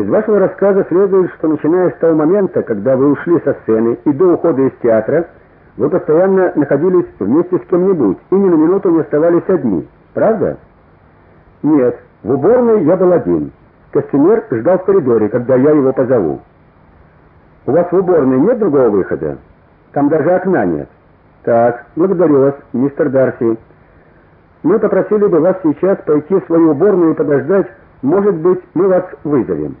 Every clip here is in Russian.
Из вашего рассказа следует, что начиная с того момента, когда вы ушли со сцены и до ухода из театра, вы постоянно находились вместе с кем-нибудь и ни на минуту не оставались одни. Правда? Нет, в уборной я был один. Костюмер ждал в коридоре, когда я его позову. У вас в уборной нет другого выхода? Там даже окна нет. Так, благодарю вас, мистер Дарси. Мы попросили бы вас сейчас пойти в свою уборную и подождать, может быть, мы вас вызовем.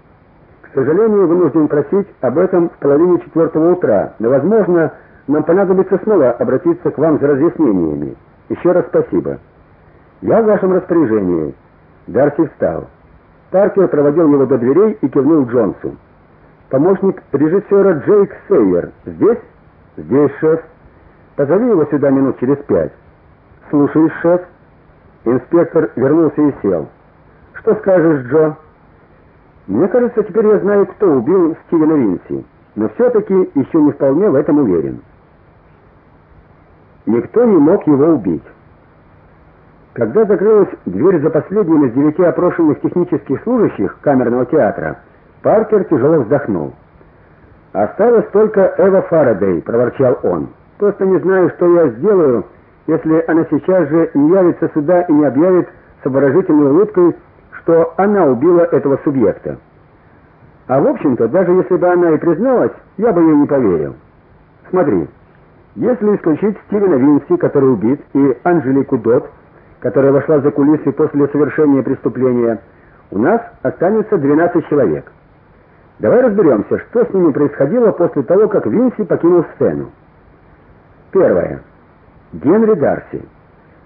К сожалению, вынужден просить об этом в половине четвертого утра, но, возможно, нам понадобится снова обратиться к вам за разъяснениями. Еще раз спасибо. Я в вашем распоряжении. Дарси встал. Паркер проводил его до дверей и кивнул Джонсу. Помощник режиссера Джейк Сейер здесь? Здесь, шеф. Позови его сюда минут через пять. Слушаюсь, шеф. Инспектор вернулся и сел. Что скажешь, Джо? Мне кажется, теперь я знаю, кто убил Стивена Винси, но все таки еще не вполне в этом уверен. Никто не мог его убить. Когда закрылась дверь за последним из девяти опрошенных технических служащих камерного театра, Паркер тяжело вздохнул. Осталось только Эва Фарадей, проворчал он. Просто не знаю, что я сделаю, если она сейчас же не явится сюда и не объявит с обворожительной улыбкой, что она убила этого субъекта. А в общем-то, даже если бы она и призналась, я бы ей не поверил. Смотри. Если исключить Стивена Винси, который убит, и Анжелику Дот, которая вошла за кулисы после совершения преступления, у нас останется 12 человек. Давай разберемся, что с ними происходило после того, как Винси покинул сцену. Первое. Генри Дарси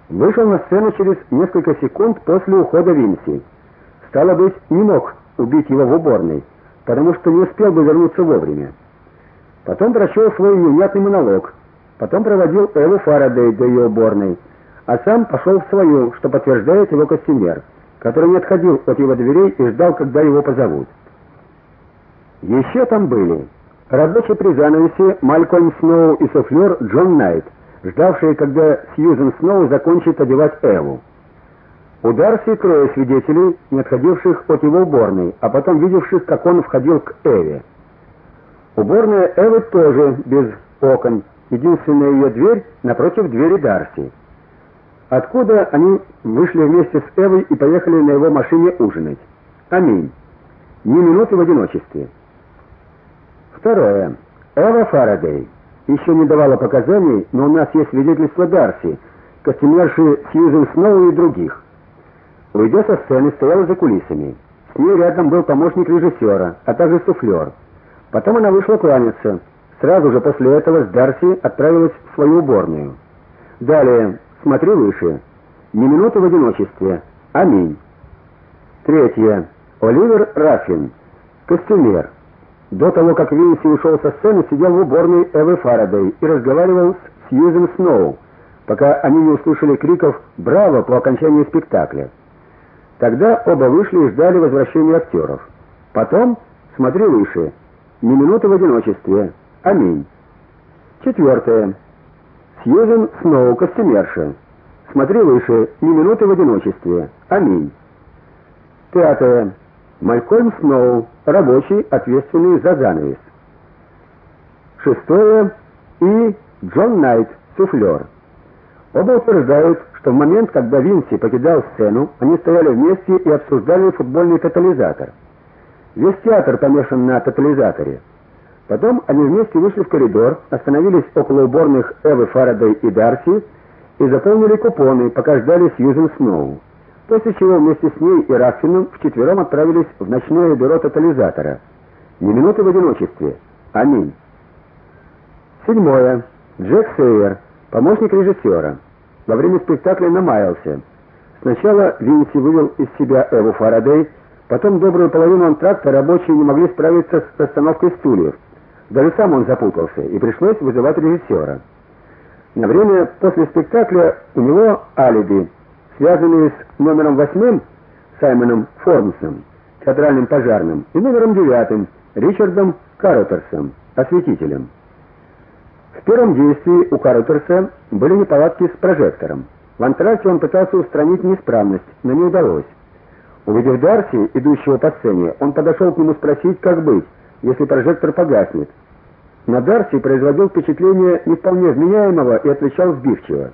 вышел на сцену через несколько секунд после ухода Винси. Стало быть, не мог убить его в уборной, потому что не успел бы вернуться вовремя. Потом прочел свой невнятный монолог, потом проводил Эллу Фарадей до ее уборной, а сам пошел в свою, что подтверждает его костюмер, который не отходил от его дверей и ждал, когда его позовут. Еще там были рабочий при занавесе Малькольм Сноу и суфлер Джон Найт, ждавшие, когда Сьюзен Сноу закончит одевать Эллу. У Дарси трое свидетелей, не отходивших от его уборной, а потом видевших, как он входил к Эве. Уборная Эвы тоже без окон, единственная ее дверь напротив двери Дарси. Откуда они вышли вместе с Эвой и поехали на его машине ужинать? Аминь. Ни минуты в одиночестве. Второе. Эва Фарадей еще не давала показаний, но у нас есть свидетельство Дарси, костюмерши Сьюзен Сноу и других. Уйдя со сцены, стояла за кулисами. С ней рядом был помощник режиссера, а также суфлер. Потом она вышла кланяться. Сразу же после этого с Дарси отправилась в свою уборную. Далее, смотри выше. Ни минуты в одиночестве. Аминь. Третье. Оливер Раффин, костюмер. До того, как Винси ушел со сцены, сидел в уборной Эвы Фарадей и разговаривал с Сьюзен Сноу, пока они не услышали криков «Браво!» по окончании спектакля. Тогда оба вышли и ждали возвращения актеров. Потом, смотри выше, ни минуты в одиночестве. Аминь. Четвертое. Сьюзен Сноу, костюмерша. Смотри выше, ни минуты в одиночестве. Аминь. Пятое. Малькольм Сноу, рабочий, ответственный за занавес. Шестое. И Джон Найт, суфлер. Оба утверждают, что в момент, когда Винси покидал сцену, они стояли вместе и обсуждали футбольный тотализатор. Весь театр помешан на тотализаторе. Потом они вместе вышли в коридор, остановились около уборных Эвы Фарадей и Дарси и заполнили купоны, пока ждали Сьюзен Сноу. После чего вместе с ней и Раффином вчетвером отправились в ночное бюро тотализатора. Ни минуты в одиночестве. Аминь. Седьмое. Джек Сейер, помощник режиссера во время спектакля намаялся. Сначала Винси вывел из себя Эву Фарадей, потом добрую половину антракта рабочие не могли справиться с расстановкой стульев. Даже сам он запутался, и пришлось вызывать режиссера. На время после спектакля у него алиби, связанные с номером восьмым Саймоном Формсом, театральным пожарным, и номером девятым Ричардом Картерсом, осветителем. Первом действии у Картерса были неполадки с прожектором. В антракте он пытался устранить неисправность, но не удалось. Увидев Дарси, идущего по сцене, он подошел к нему спросить, как быть, если прожектор погаснет. На Дарси производил впечатление не вполне вменяемого и отвечал сбивчиво.